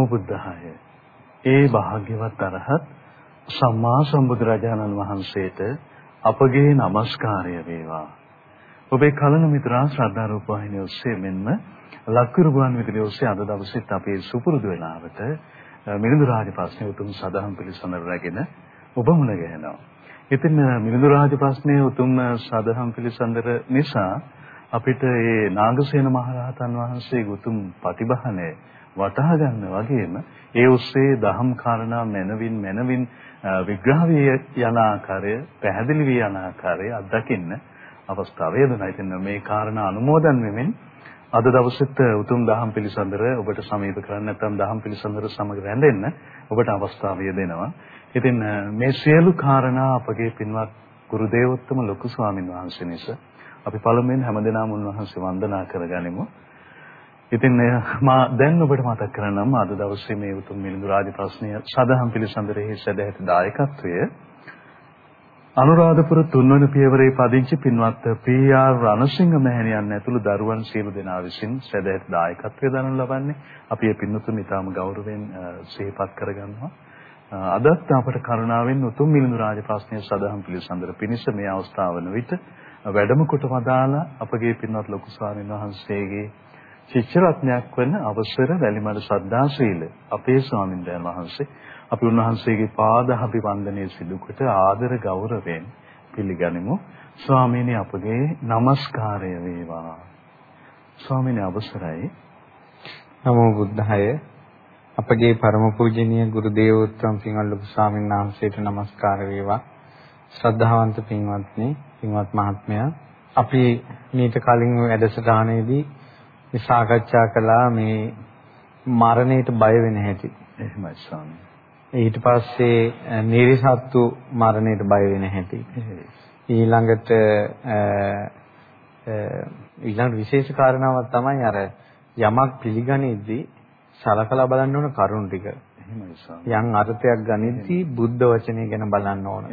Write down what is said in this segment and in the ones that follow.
නමෝ බුද්ධාය. ඒ භාග්‍යවත් අරහත් සම්මා සම්බුදුරජාණන් වහන්සේට අපගේ নমස්කාරය වේවා. ඔබේ කලන මිත්‍රා ශ්‍රද්ධා රූප වාහිනිය ඔස්සේ මෙන්ම ලක්කුරු ගුවන් විදුලිය ඔස්සේ අද දවසෙත් අපේ සුපුරුදු වෙලාවට මිලිඳු රාජ ප්‍රශ්න උතුම් සදාහම් පිළිසඳර රැගෙන ඔබ මුණ ගැහෙනවා. ඉතින් මිලිඳු රාජ ප්‍රශ්නයේ උතුම් සදාහම් පිළිසඳර නිසා අපිට මේ නාගසේන මහරහතන් වහන්සේගේ උතුම් ප්‍රතිබහනය වටහා ගන්න වගේම ඒ ඔස්සේ දහම් කාරණා මනවින් මනවින් විග්‍රහ යන ආකාරය පැහැදිලි වී යන ආකාරය අත්දකින්න අවස්ථාව ලැබුණා. ඉතින් මේ කාරණා අනුමෝදන් වෙමින් අද දවසෙත් උතුම් දහම් පිළිසඳර ඔබට සමීප කරන්න නැත්නම් දහම් පිළිසඳර සමග රැඳෙන්න ඔබට අවස්ථාව දෙනවා. ඉතින් මේ සියලු කාරණා අපගේ පින්වත් ගුරු දේවෝත්තම ලොකු ස්වාමින් වහන්සේ නිසා අපි පළමුවෙන් හැමදෙනාම උන්වහන්සේ වන්දනා කරගනිමු. ඉතින් මා දැන් ඔබට මතක් කරන්නම් අද දවසේ මේ උතුම් මිලිඳු රාජ ප්‍රශ්නය සදහම් පිළිසඳරෙහි සැදැහැති දායකත්වය අනුරාධපුර තුන්වන පියවරේ පදිංචි පින්වත් පී.ආර්. රණසිංහ මෑණියන් ඇතුළු දරුවන් සියලු දෙනා විසින් සැදැහැති දායකත්වය දරනු ලබන්නේ අපි මේ පින්තුන් ඉතාම ගෞරවයෙන් සිහිපත් කරගන්නවා. අදත් අපට කරුණාවෙන් උතුම් මිලිඳු රාජ ප්‍රශ්නය සදහම් පිළිසඳර පිණිස මේ අවස්ථාව වන විට වැඩම කොට වදාලා අපගේ පින්වත් ලොකු ස්වාමීන් වහන්සේගේ ශිෂ්‍ය රත්නයක් වන අවසර වැලිමඩ සද්දා ශීල අපේ ස්වාමින්දයන් වහන්සේ. අපි උන්වහන්සේගේ පාද අභිවන්දනය සිදු කොට ආදර ගෞරවයෙන් පිළිගනිමු. ස්වාමීනි අපගේ নমස්කාරය වේවා. ස්වාමීනි අවසරයි. නමෝ බුද්ධාය. අපගේ පරම පූජනීය ගුරු දේවෝත්තම සිංහලුප ස්වාමීන් වහන්සේට নমස්කාර වේවා. ශ්‍රද්ධාවන්ත පින්වත්නි පින්වත් මහත්මයා අපි මීට කලින් වැඩසටහනේදී මේ සාකච්ඡා කළා මේ මරණයට බය වෙන හැටි. එහෙමයි ස්වාමී. ඊට පස්සේ නිරිසත්තු මරණයට බය වෙන හැටි. ඊළඟට ඊළඟ විශේෂ කාරණාවක් තමයි අර යමක් පිළිගනිද්දී සලකලා බලන්න ඕන කරුණු ටික. යම් අර්ථයක් ගනිද්දී බුද්ධ වචනය ගැන බලන්න ඕන.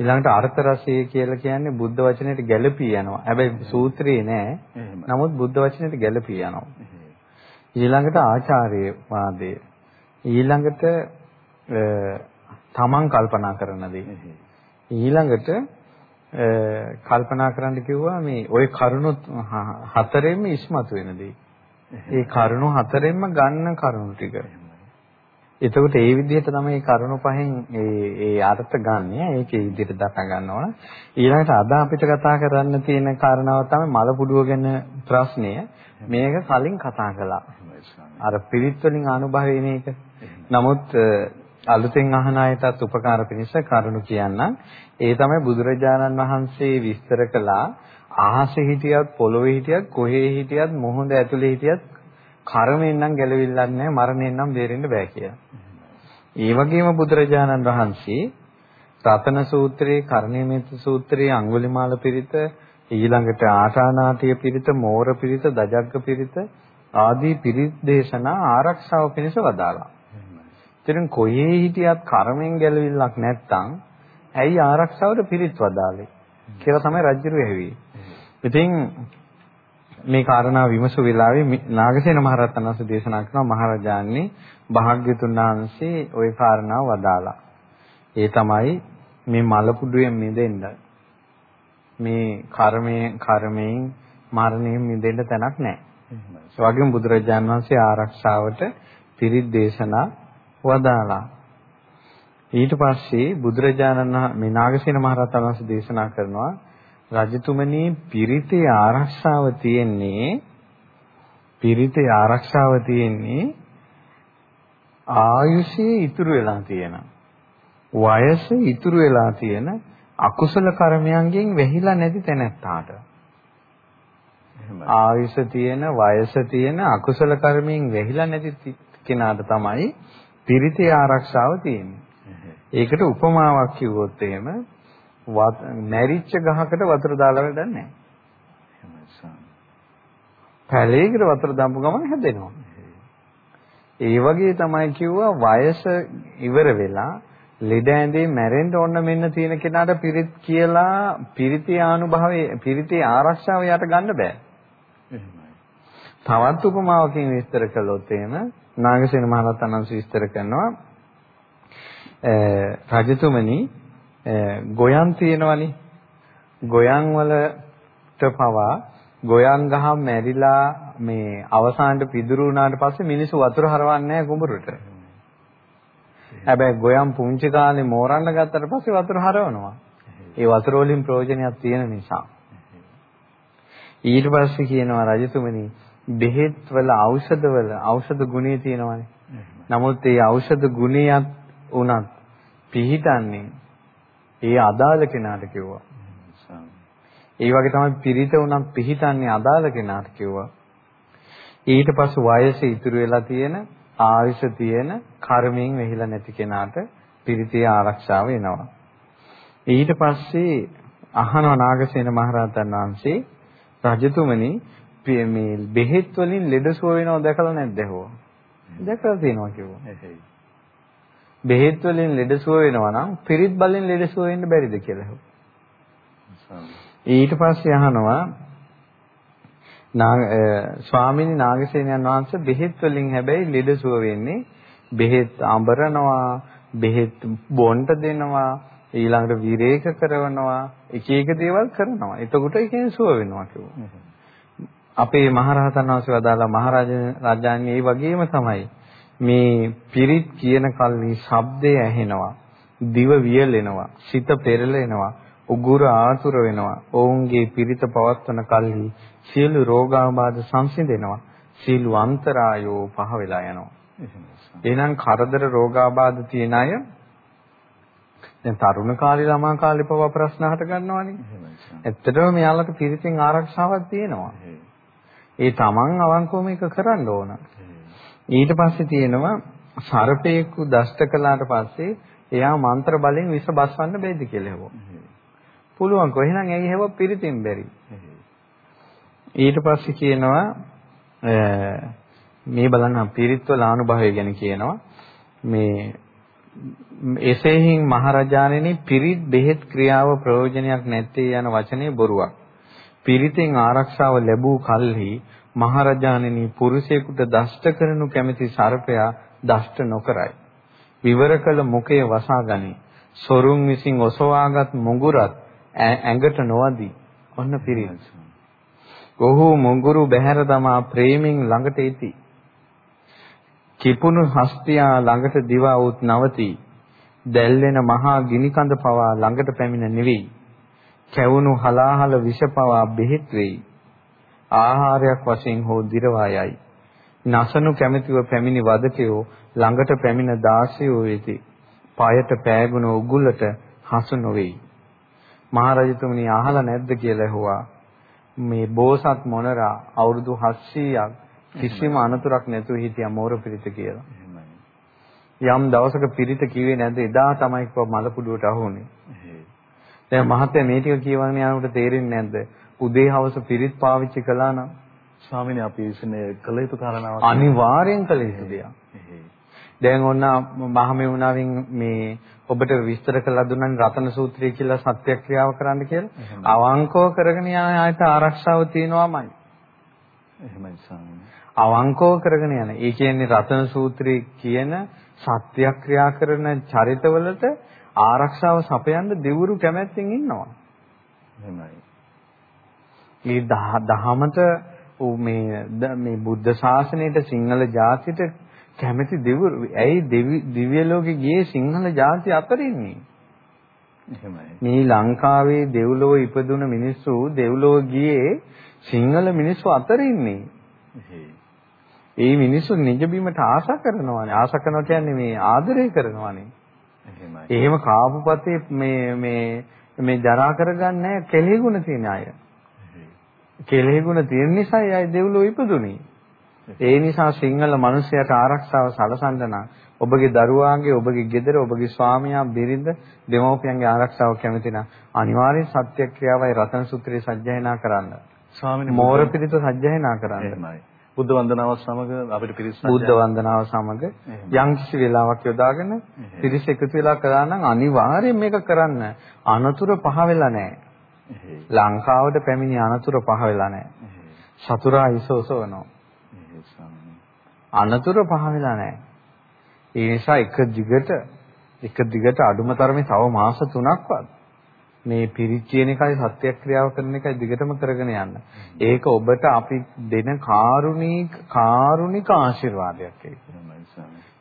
ඊළඟට අර්ථ රසය කියලා කියන්නේ බුද්ධ වචනයට ගැළපී යනවා. හැබැයි සූත්‍රයේ නෑ. නමුත් බුද්ධ වචනයට ගැළපී යනවා. ඊළඟට ආචාර්ය වාදය. ඊළඟට තමන් කල්පනා කරන දේ. ඊළඟට කල්පනා කරන්න කිව්වා මේ ওই කරුණු හතරෙන්ම ඉස්මතු වෙන දේ. ඒ කරුණු හතරෙන්ම ගන්න කරුණු ටික. එතකොට ඒ විදිහට තමයි මේ කරුණු පහෙන් ඒ ඒ අර්ථ ගන්න. ඒක ඒ විදිහට දක්වා ගන්න ඕන. ඊළඟට අද අපිට කතා කරන්න තියෙන කාරණාව තමයි මලපුඩුව ගැන ප්‍රශ්නය. මේක කලින් කතා කළා. අර පිරිත් වලින් අනුභවය වෙන එක. නමුත් අලුතෙන් අහන අයටත් උපකාර පිණිස කරුණු කියන්නම්. ඒ තමයි බුදුරජාණන් වහන්සේ විස්තර කළා අහසේ හිටියත් පොළොවේ හිටියත් කොහේ හිටියත් මොහොඳ ඇතුලේ හිටියත් කර්මයෙන් නම් ගැලවිල්ලක් නැහැ මරණයෙන් නම් බේරෙන්න බෑ කියලා. ඒ වගේම බුදුරජාණන් වහන්සේ රතන සූත්‍රයේ, කර්ණීයමෙත් සූත්‍රයේ අඟුලිමාල පිරිත, ඊළඟට ආටානාටිය පිරිත, මෝර පිරිත, දජග්ග පිරිත ආදී පිරිත් දේශනා ආරක්ෂාව පිණිස වදාළා. ඉතින් කොහේ හිටියත් කර්මයෙන් ගැලවිල්ලක් නැත්තම් ඇයි ආරක්ෂාවට පිරිත් වදාලේ කියලා තමයි රජුරු ඇහුවේ. ඉතින් මේ කාරණා විමසු වෙලාවේ නාගසේන මහරහතන් වහන්සේ දේශනා කරනවා මහරජාණනි භාග්‍යතුන් වහන්සේ ওই කාරණාව වදාලා. ඒ තමයි මේ මලකුඩුවෙන් මිදෙන්න මේ කර්මයේ කර්මයෙන් මරණයෙන් මිදෙන්න තැනක් නැහැ. ඒ වගේම බුදුරජාන් වහන්සේ ආරක්ෂාවට පිරිත් දේශනා වදාලා. ඊට පස්සේ බුදුරජාණන් මේ නාගසේන මහරහතන් වහන්සේ දේශනා කරනවා රජතුමනි පිරිතේ ආරක්ෂාව තියෙන්නේ පිරිතේ ආරක්ෂාව තියෙන්නේ ආයුෂයේ ඉතුරු වෙලා තියෙන වයස ඉතුරු වෙලා තියෙන අකුසල කර්මයන්ගෙන් වැහිලා නැති තැනැත්තාට. ආයුෂ තියෙන වයස තියෙන අකුසල කර්මයෙන් වැහිලා නැති කෙනාට තමයි පිරිතේ ආරක්ෂාව තියෙන්නේ. ඒකට උපමාවක් කිව්වොත් එහෙම නැරිච්ච ගහකට වතුර දාලා වැඩක් නැහැ. පැලයකට වතුර දාපු ගමන් හැදෙනවා. ඒ වගේ තමයි කිව්වා වයස ඉවර වෙලා ලෙඩ ඇඳේ මැරෙන්න ඕන මෙන්න තියෙන කෙනාට පිරිත් කියලා පිරිතේ ආනුභවයේ පිරිතේ ආරක්ෂාව යට ගන්න බෑ. තවත් උපමාවකින් විස්තර කළොත් එහෙම නාගසේන මහරහතන් වහන්සේ විස්තර කරනවා රජතුමනි ගොයන් තියෙනවනේ ගොයන් වලට පවා ගොයන් ගහ මැරිලා මේ අවසානට පිදුරු වුණාට පස්සේ මිනිස්සු වතුර හරවන්නේ නැහැ කුඹුරට. හැබැයි ගොයන් පුංචි කාලේ මෝරන්න ගත්තට පස්සේ වතුර හරවනවා. ඒ වතුර වලින් ප්‍රයෝජනයක් තියෙන නිසා. ඊට පස්සේ කියනවා රජතුමනි බෙහෙත් වල ඖෂධ වල ඖෂධ ගුණය තියෙනවානේ. නමුත් ඒ ඖෂධ ගුණයක් උනත් පිහිටන්නේ ඒ අදාළ කෙනාට කිව්වා. ඒ වගේ තමයි පිරිත උනත් පිහිටන්නේ අදාළ කෙනාට කිව්වා. ඊට පස්සේ වයස ඉතුරු වෙලා තියෙන ආයුෂ තියෙන කර්මයෙන් වෙහිලා නැති කෙනාට පිරිතේ ආරක්ෂාව වෙනවා. ඊට පස්සේ අහනවා නාගසේන මහරහතන් වහන්සේ රජතුමනි මේ බෙහෙත් වලින් ලෙඩසුව වෙනව දැකලා නැද්ද ඇහුවා. දැකලා තියෙනවා කිව්වා. බෙහෙත් වලින් ලෙඩසුව වෙනවා නම් පිරිත් බලෙන් ලෙඩසුව වෙන්න බැරිද කියලා. ඊට පස්සේ අහනවා නාග ස්වාමීනි නාගසේනයන් වහන්සේ බෙහෙත් වලින් හැබැයි ලෙඩසුව වෙන්නේ බෙහෙත් අඹරනවා බෙහෙත් බොන්ට දෙනවා ඊළඟට විරේක කරනවා එක එක දේවල් කරනවා. එතකොට ඒකෙන් සුව වෙනවා කිව්වා. අපේ මහරහතන් වහන්සේ වදාලා මහරජාණන් ඒ වගේම තමයි මේ පිරිත් කියන කල්හි ශබ්දය ඇහෙනවා දිව වියලෙනවා සිත පෙරලෙනවා උගුර ආතුර වෙනවා ඔවුන්ගේ පිරිත පවත්වන කල්හි සියලු රෝගාබාධ සංසිඳෙනවා සියලු අන්තරායෝ පහ වෙලා යනවා එහෙනම් කරදර රෝගාබාධ තියෙන අය දැන් තරුණ කාලේ ළමා කාලේ පවා ප්‍රශ්න හට ගන්නවානේ. ඇත්තටම මෙයාලට පිරිතින් ආරක්ෂාවක් තියෙනවා. ඒ තමන් අවංකවම එක කරන්න ඕන. ඊට පස්සේ තියෙනවා සර්පේකු දෂ්ට කළාට පස්සේ එයා මන්ත්‍ර බලෙන් විස බස්වන්න බැයිද කියලා හෙවෝ. පුළුවන් කො එහෙනම් ඇයි හෙව පිරිතින් බැරි. ඊට පස්සේ කියනවා මේ බලන්න පිරිත්වල අනුභවය ගැන කියනවා මේ එසේහින් මහරජාණෙනි පිරිත් බෙහෙත් ක්‍රියාව ප්‍රයෝජනයක් නැත්තේ යන වචනේ බොරුවක්. පිරිතෙන් ආරක්ෂාව ලැබූ කල්හි මහරජාණෙනි පුරුෂයෙකුට දෂ්ට කරනු කැමැති සර්පයා දෂ්ට නොකරයි. විවර කළ මුඛය වසාගනි. සොරුන් විසින් ඔසවාගත් මුගුරත් ඇඟට නොවදී. ඔන්න පිරිත්. ඔහු මුගුරු බැහැර දමා ප්‍රේමෙන් ළඟට එති. කිපුණු හස්තියා ළඟට දිවා උත් නවති. දැල්වෙන මහා ගිනිකඳ පවා ළඟට පැමිණ නෙවෙයි. කැවුණු හලාහල විෂ පවා බෙහෙත් වෙයි. ආහාරයක් වශයෙන් හෝ දිරවා යයි. නසනු කැමැතිව පැමිණි වදකයෝ ළඟට පැමිණ දාසියෝ වෙති. පායට පෑගුණ උගුලට හසු නොවේයි. මහරජතුමනි අහලා නැද්ද කියලා ඇහුවා. මේ බෝසත් මොනරා අවුරුදු 700ක් කිසිම අනතුරක් නැතුව හිටියා මෝරපිරිත කියලා. යම් දවසක පිරිත කිව්වේ නැද්ද එදා තමයි කො මලපුඩුවට අහුනේ. දැන් මහත්තයා මේ ටික කියවගෙන යනකොට තේරෙන්නේ නැද්ද? උදේ හවස පිරිත් පාවිච්චි කළා නම් ස්වාමීනි අපි ඉන්නේ කළ යුතු කාරණාවක් අනිවාර්යෙන් කළ යුතු දෙයක්. දැන් ඔන්න මහමෙවුනාවෙන් මේ ඔබට විස්තර කළා දුන්නානේ රතන සූත්‍රය කියලා සත්‍යක්‍රියාව කරන්න කියලා. අවංකව කරගෙන යන ආයත ආරක්ෂාව තියෙනවාමයි. එහෙමයි ස්වාමීනි. අවංකව කරගෙන යන. ඒ කියන්නේ රතන සූත්‍රයේ කියන සත්‍යක්‍රියා කරන චරිතවලට ආරක්ෂාව සපයන්න දෙවුරු කැමැත්තෙන් ඉන්නවා. එහෙමයි. මේ දහමට මේ මේ බුද්ධ ශාසනයට සිංහල ජාතියට කැමැති දෙවුරු ඇයි දිව්‍ය ලෝකෙ ගියේ සිංහල ජාතිය අතර ඉන්නේ. එහෙමයි. මේ ලංකාවේ දෙව්ලොව ඉපදුන මිනිස්සු දෙව්ලොව ගියේ සිංහල මිනිස්සු අතර ඉන්නේ. ඒ මිනිස්සු නිජ බීමට ආශා කරනවානේ. ආශා කරනවා කියන්නේ මේ ආදරය කරනවානේ. එහෙම කාපුපතේ මේ මේ මේ ජරා කරගන්නේ කෙලෙහි ගුණ තියෙන අය. කෙලෙහි ගුණ තියෙන නිසා අය දෙව්ලොව ඉපදුනේ. ඒ නිසා සිංහල මිනිසයාට ආරක්ෂාව සලසන්න නම් ඔබගේ දරුවාගේ ඔබගේ ගෙදර ඔබගේ ස්වාමියා බිරිඳ දෙමව්පියන්ගේ ආරක්ෂාව කැමති නම් අනිවාර්යෙන් සත්‍යක්‍රියාවයි රතන සූත්‍රය සජ්ජායනා කරන්න. ස්වාමීනි මෝර පිළිත සජ්ජායනා කරන්න. එහෙමයි. බුද්ධ වන්දනාව සමග අපිට පිරිස බුද්ධ වන්දනාව සමග යම් කිසි වෙලාවක් යොදාගෙන පිරිස එකතු වෙලා කරා නම් අනිවාර්යෙන් මේක කරන්න. අනතුරු පහ වෙලා නැහැ. ලංකාවට පැමිණි අනතුරු පහ වෙලා නැහැ. සතුරා ඉසෝසවනවා. අනතුරු පහ වෙලා නැහැ. ඒ නිසා එක දිගට එක දිගට අඩුම තරමේ තව මාස 3ක්වත් මේ පිරිච්චින එකයි සත්‍යක්‍රියාව කරන එකයි දිගටම කරගෙන යන්න. ඒක ඔබට අපි දෙන කාරුණික කාරුණික ආශිර්වාදයක් ඒක.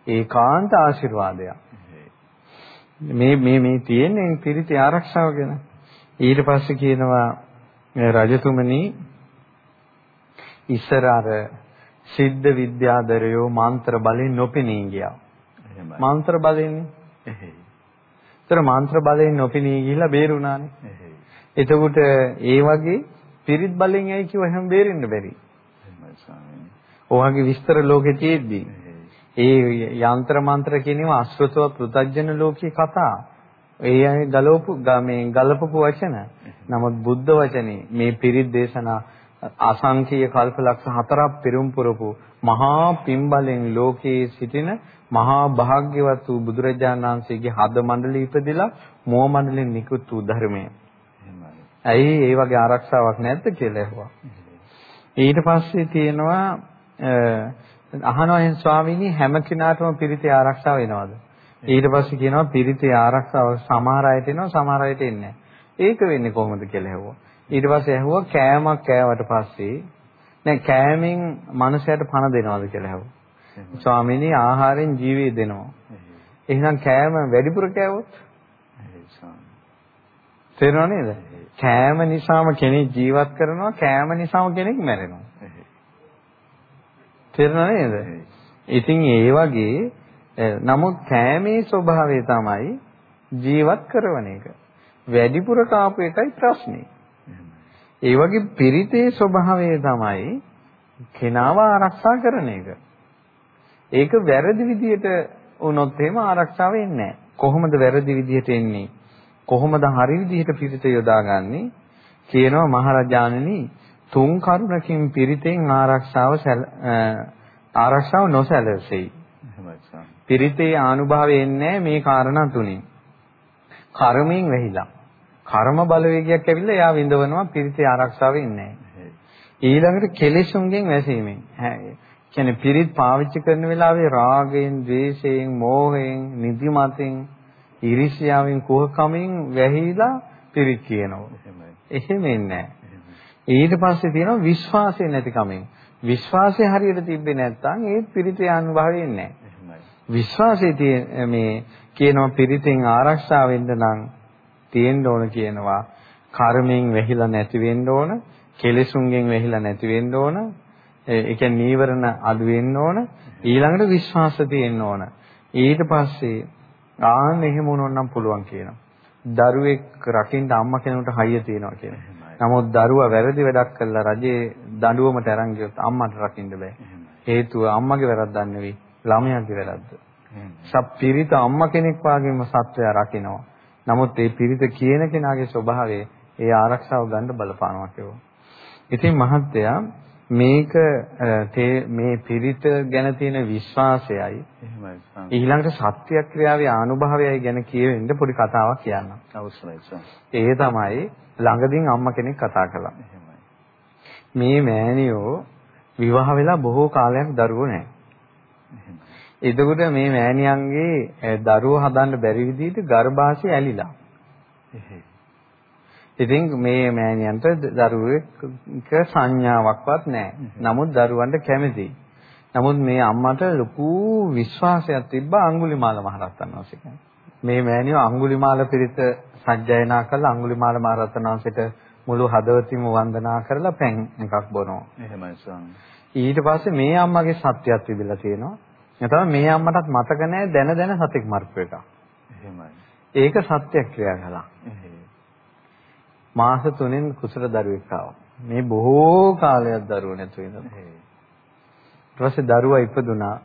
ඒකාන්ත ආශිර්වාදයක්. මේ මේ මේ තියෙන්නේ පිරිත ආරක්ෂාව ගැන. ඊට පස්සේ කියනවා රජතුමනි ඉස්සර අර සිද්ධ විද්‍යාදරයෝ මන්ත්‍ර බලෙන් නොපෙනී ගියා. මන්ත්‍ර බලෙන්. ඒතර මන්ත්‍ර බලෙන් නොපෙනී ගිහිල්ලා බේරුණානේ. එතකොට ඒ වගේ පිරිත් බලෙන් ඇයි කිව්ව එහෙම බේරෙන්න බැරි. ඔයගේ විස්තර ලෝකේ තියෙද්දි ඒ යంత్ర මන්ත්‍ර කියනවා අශ්‍රතව පෘතජන ලෝකේ කතා. ඒ අය ගලවපු මේ ගලපපු වචන. නමුත් බුද්ධ වචනේ මේ පිරිත් දේශනා අසංකීය කල්පලක්ෂ හතරක් පෙරම් පුරපු මහා පින්බලෙන් ලෝකයේ සිටින මහා භාග්‍යවත් වූ බුදුරජාණන් වහන්සේගේ හද මණ්ඩලෙ ඉපදෙලා මෝ මණ්ඩලෙන් නිකුත් වූ ධර්මය. ඇයි ඒ වගේ ආරක්ෂාවක් නැද්ද කියලා ඇහුවා. ඊට පස්සේ තියෙනවා අහනවා එහෙන් ස්වාමීනි හැම කෙනාටම පිරිතේ ආරක්ෂාව වෙනවද? ඊට පස්සේ කියනවා පිරිතේ ආරක්ෂාව සමහර අයට එනවා සමහර අයට එන්නේ ඒක වෙන්නේ කොහොමද කියලා ඇහුවා. ඊට පස්සේ ඇහුවා කෑමක් කෑවට පස්සේ දැන් කෑමෙන් මනුස්සයට පණ දෙනවද කියලා ඇහුවා. ස්වාමීනි ආහාරයෙන් ජීවේ දෙනවා. එහෙනම් කෑම වැඩිපුර කෑවොත් තේරෙනව නේද? කෑම නිසාම කෙනෙක් ජීවත් කරනවා කෑම නිසාම කෙනෙක් මැරෙනවා. තේරෙනව නේද? ඉතින් ඒ වගේ නමුත් කෑමේ ස්වභාවය තමයි ජීවත් කරන එක. වැඩිපුර කාපු එකයි ප්‍රශ්නේ. ඒ වගේ පිරිතේ ස්වභාවය තමයි කෙනාව ආරක්ෂා කරන එක. ඒක වැරදි විදියට වුණොත් එහෙම ආරක්ෂාව එන්නේ නැහැ. කොහොමද වැරදි විදියට එන්නේ? කොහොමද හරි විදියට පිරිත යොදාගන්නේ? කියනවා මහරජාණනි තුන් කරුණකින් පිරිතෙන් ආරක්ෂාව ආරක්ෂාව නොසැලසෙයි. පිරිතේ ආනුභාවය එන්නේ මේ කාරණා තුනේ. කර්මයෙන් වැහිලා. කර්ම බලවේගයක් ඇවිල්ලා එයා විඳවනවා පිරිතේ ආරක්ෂාව ඉන්නේ නැහැ. ඊළඟට කෙලෙසුන්ගෙන් වැසීමෙන්. කියන්නේ පිරිත් පාවිච්චි කරන වෙලාවේ රාගයෙන්, ද්වේෂයෙන්, මෝහයෙන්, නිදිමතෙන්, iriසියාවෙන්, කුහකමෙන් වැහිලා පිරිත් කියනවා. එහෙම ඉන්නේ ඊට පස්සේ තියෙනවා විශ්වාසය නැතිකමෙන්. විශ්වාසය හරියට තිබ්බේ නැත්නම් ඒ පිරිතේ අනුභවය නැහැ. විශ්වාසයේ මේ කියනවා පිරිතෙන් ආරක්ෂා වෙන්න නම් තියෙන්න ඕන කියනවා. කර්මයෙන් වැහිලා නැති වෙන්න ඕන, කෙලෙසුන්ගෙන් වැහිලා නැති වෙන්න ඕන. ඒ කියන්නේ නීවරණ අඩු වෙන්න ඕන. ඊළඟට විශ්වාස තියෙන්න ඕන. ඊට පස්සේ ආන්න එහෙම වුණොත් පුළුවන් කියනවා. දරුවෙක් රකින්න අම්මා කෙනෙකුට හයිය තියෙනවා කියනවා. නමුත් දරුවා වැරදි වැඩක් කළා රජේ දඬුවමට අරන් ගියොත් අම්මට රකින්න බෑ. හේතුව අම්මගේ වැරද්දක් නෙවෙයි ළමයාගේ වැරද්ද. සප්පිරිත අම්මා කෙනෙක් වාගේම සත්වයා රකින්නවා. නමුත් මේ පිරිත කියන කෙනාගේ ස්වභාවය ඒ ආරක්ෂාව ගන්න බලපානවා කියනවා. ඉතින් මහත්තයා මේක මේ පිරිත ගැන තියෙන විශ්වාසයයි ඊළඟට සත්‍යක්‍රියාවේ ආනුභාවයයි ගැන කියවෙන්න පොඩි කතාවක් කියන්න. අවශ්‍යයි ඒ තමයි ළඟදීන් අම්මා කෙනෙක් කතා කළා. මේ මෑණියෝ විවාහ වෙලා බොහෝ කාලයක් දරුවෝ නැහැ. එතකොට මේ මෑණියන්ගේ දරුවෝ හදන්න බැරි විදිහට ගර්භාෂය ඇලිලා. ඉතින් මේ මෑණියන්ට දරුවෙක් සංඥාවක්වත් නැහැ. නමුත් දරුවන්ට කැමතියි. නමුත් මේ අම්මට ලොකු විශ්වාසයක් තිබ්බා අඟුලිමාල මහරහතන් වහන්සේ මේ මෑණියෝ අඟුලිමාල පිරිත සජ්ජායනා කළා අඟුලිමාල මහරහතන් වහන්සේට මුළු හදවතින්ම වන්දනා කරලා පැන් එකක් බොනවා. එහෙමයි ස්වාමී. ඊට පස්සේ මේ අම්මගේ සත්‍යයක් තිබිලා තියෙනවා. නැතම මේ අම්මටත් මතක නැහැ දැන දැන සතෙක් මරපු එක. එහෙමයි. ඒක සත්‍යයක් ක්‍රියා කළා. මාස 3න් කුසල දරුවෙක් ආවා. මේ බොහෝ කාලයක් දරුවෝ නැතු වෙනවා. ඊට පස්සේ දරුවා ඉපදුනා.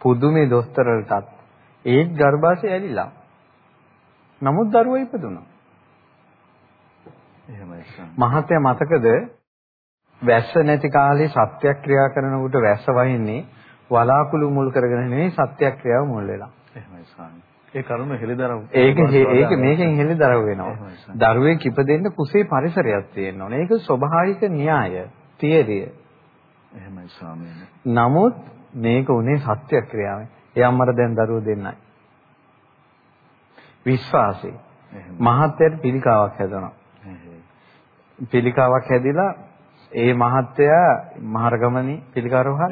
පුදුමේ දොස්තරලටත් ඒත් ගර්භාෂය ඇලිලා. නමුත් දරුවා ඉපදුනා. එහෙමයි. මහත්ය මතකද වැස්ස නැති කාලේ සත්‍යක්‍රියා කරනකොට වැස්ස වහින්නේ වලාකුළු මුල් කරගෙන නෙවෙයි සත්‍යක්‍රියාව මුල් වෙලා. එහෙමයි ස්වාමී. ඒ කරුණ හෙලිදරව් ඒක ඒක මේකෙන් හෙලිදරව් වෙනවා. දරුවෙක් ඉපදෙන්න කුසේ පරිසරයක් තියෙන්න ඕනේ. ඒක ස්වභාවික න්‍යාය, තියරිය. එහෙමයි ස්වාමීනි. නමුත් මේක උනේ සත්‍යක්‍රියාවෙන්. ඒ අම්මට දැන් දරුවෝ දෙන්නයි. විශ්වාසය. මහත්යට පිළිකාවක් හැදෙනවා. පිළිකාවක් හැදිලා ඒ මහත්තයා මහරගමනේ පිළිකාරෝහා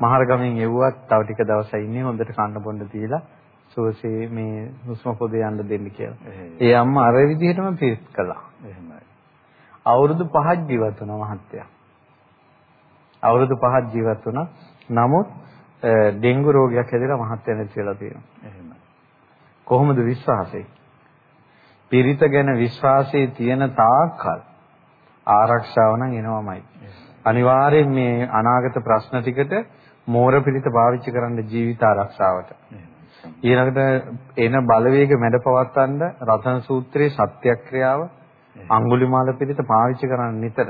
මහරගමෙන් එව්වත් තව ටික දවසක් ඉන්නේ හොඳට කන්න බොන්න දීලා සෝසේ මේ හුස්ම පොද යන්න දෙන්න කියලා. ඒ අම්මා අර විදිහටම පිරිත් කළා. එහෙමයි. අවුරුදු 5ක් ජීවත් වුණා මහත්තයා. අවුරුදු 5ක් ජීවත් වුණා. නමුත් ඩෙන්ගු රෝගයක් හැදිලා මහත්තයා නැති වෙලා තියෙනවා. එහෙමයි. කොහොමද විශ්වාසය? පිරිත ගැන විශ්වාසයේ තියෙන තාක්කල් ආරක්ෂාව නම් එනවමයි. අනිවාර්යෙන් මේ අනාගත ප්‍රශ්න ටිකට මෝර පිළිත පාවිච්චි කරන්න ජීවිත ආරක්ෂාවට. ඊළඟට එන බලවේග මැඩපවත්තන්න රතන සූත්‍රයේ සත්‍යක්‍රියාව අඟුලිමාල පිළිත පාවිච්චි කරන්න නිතර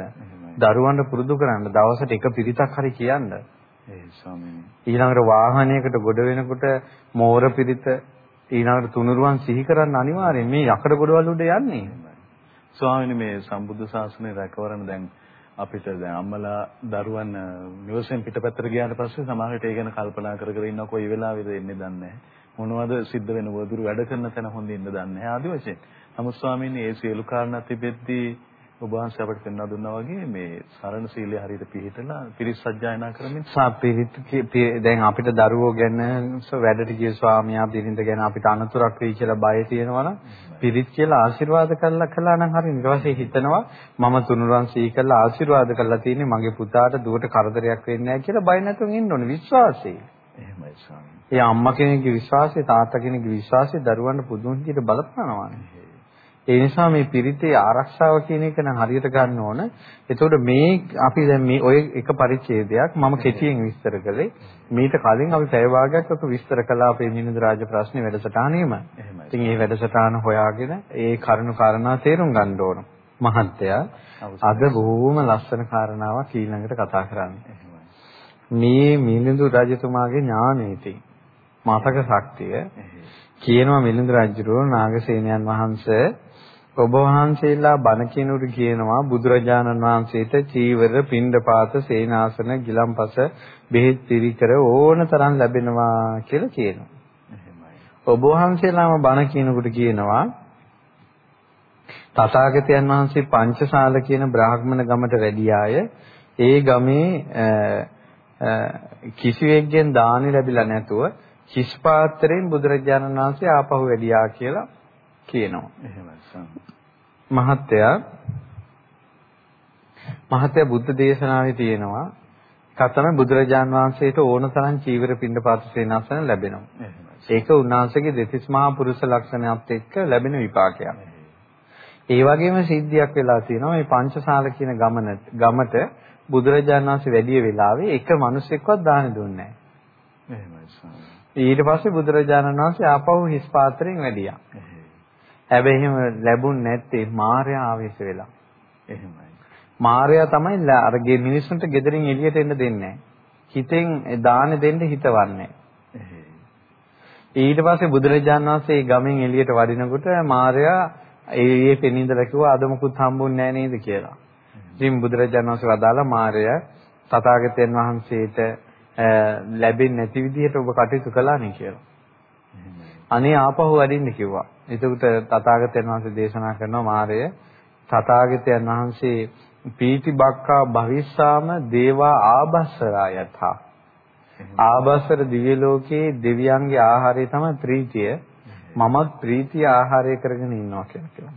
දරුවන්ට පුරුදු කරන්න දවසට එක පිරිතක් හරි කියන්න. ඊළඟට වාහනයකට ගොඩ වෙනකොට මෝර පිරිත ඊළඟට තුනුරුවන් සිහි කරන්න අනිවාර්යෙන් මේ යකඩ ගොඩවල් උඩ යන්නේ. ස්වාමීනි මේ සම්බුද්ධ ශාසනය රැකවරන දැන් අපිට දැන් අම්මලා දරුවන් නිවසෙන් පිටපැත්තට ගියාට පස්සේ සමහරවිට ඒ ගැන කල්පනා කර කර ඉන්න කොයි වෙලාවෙද එන්නේ දන්නේ නැහැ. මොනවද සිද්ධ වෙන වදුරු වැඩ කරන තැන හොඳින් ඉන්න දන්නේ නැහැ ආදි වශයෙන්. නමුත් ස්වාමීනි ඒ සියලු කාරණා තිබෙද්දී ඔබ වහන්සේ අපිට පෙන්වා දුන්නා වගේ මේ සරණ සීලය හරියට පිළිහිටලා පිරිස් සජ්ජායනා කරමින් සාපිරිත් දැන් අපිට දරුවෝ ගැන වැඩට ගිය ස්වාමියා බිරිඳ ගැන අපිට අනතුරක් වෙයි කියලා බය තියෙනවා නම් පිරිත් කියලා ආශිර්වාද කළා කළා නම් හරිය ඊට පස්සේ හිතනවා මම තුනුරන් සී කළා ආශිර්වාද කළා තියෙන්නේ මගේ පුතාට දුවට කරදරයක් වෙන්නේ නැහැ කියලා බය නැතුව ඉන්න ඕනේ විශ්වාසය. එහෙමයි ස්වාමී. ඒ අම්මා කෙනෙක්ගේ විශ්වාසය තාත්තා කෙනෙක්ගේ විශ්වාසය දරුවන්ට පුදුම විදිහට බලපානවානේ. ඒ නිසා මේ පිරිතේ ආරක්ෂාව කියන එක නම් හරියට ගන්න ඕන. එතකොට මේ අපි දැන් මේ ඔය එක පරිච්ඡේදයක් මම කෙටියෙන් විස්තර කළේ. මීට කලින් අපි පැය භාගයක් ඔක විස්තර කළා අපේ නිනින්ද රාජ ප්‍රශ්නේ වැඩසටහනේම. ඉතින් මේ වැඩසටහන හොයාගෙන ඒ කරුණු කාරණා තේරුම් ගන්න ඕන. මහත්තයා අද බොහොම ලස්සන කාරණාවක් ඊළඟට කතා කරන්නේ. මේ මිලිඳු රජතුමාගේ ඥානෙති මතක ශක්තිය. කියනවා මිලිඳු රජුරෝ නාගසේනයන් වහන්සේ ඔබ වහන්සේලා බණ කියනකොට කියනවා. බුදුරජාණන් වහන්සේට චීවර, පිණ්ඩපාත, සේනාසන, ගිලම්පස, බෙහෙත් පිරිකර ඕන තරම් ලැබෙනවා කියලා කියනවා. ඔබ වහන්සේලාම බණ කියනකොට කියනවා තථාගතයන් වහන්සේ පංචශාල කියන බ්‍රාහ්මණ ගමට වැඩි ආය ඒ ගමේ කිසිවෙක්ගෙන් දානි ලැබිලා නැතුව කිස් පාත්‍රයෙන් බුදුරජාණන් වහන්සේ ආපහු වැඩියා කියලා කියනවා. එහෙමයි. මහත්තයා මහත්තයා බුද්ධ දේශනාවේ තියෙනවා එකක් තමයි බුදුරජාන් වහන්සේට ඕන තරම් චීවර පින්ඩපාත සේනාසන ලැබෙනවා. ඒක උන්වහන්සේගේ දෙතිස් මහා පුරුෂ ලක්ෂණයත් එක්ක ලැබෙන විපාකයක්. ඒ වගේම සිද්ධියක් වෙලා තියෙනවා මේ පංචශාල කියන ගමන ගමට බුදුරජාණන් වහන්සේ වැඩි වෙලාවේ එක මිනිසෙක්වත් දාන දුන්නේ නැහැ. ඊට පස්සේ බුදුරජාණන් වහන්සේ ආපහු හිස් පාත්‍රයෙන් වැඩියා. හැබැයි එහෙම ලැබුණ නැත්තේ මාර්යා ආවේශ වෙලා. එහෙමයි. මාර්යා තමයි අර මිනිස්සුන්ට gederin එළියට එන්න දෙන්නේ හිතෙන් දාන දෙන්න හිතවන්නේ. ඊට පස්සේ බුදුරජාණන් වහන්සේ ගමෙන් එළියට වඩිනකොට මාර්යා ඒ පෙනින්දලා කිව්වා අද මොකුත් හම්බුන්නේ නැහැ නේද කියලා. ඉතින් බුදුරජාණන් වහන්සේ වදාලා මාර්යා තථාගතයන් වහන්සේට ලැබෙන්නේ නැති විදිහට ඔබ කටයුතු කළානේ කියලා. අනේ ආපහු වඩින්න කිව්වා. එතකොට තථාගතයන් වහන්සේ දේශනා කරනවා මාරය තථාගතයන් වහන්සේ පීති බක්කා භවිස්සාම දේවා ආබස්සරා යථා ආබස්සර දිව්‍ය ලෝකයේ දෙවියන්ගේ ආහාරය තමයි ප්‍රීතිය මමත් ප්‍රීතිය ආහාරය කරගෙන ඉන්නවා කියලා කියනවා.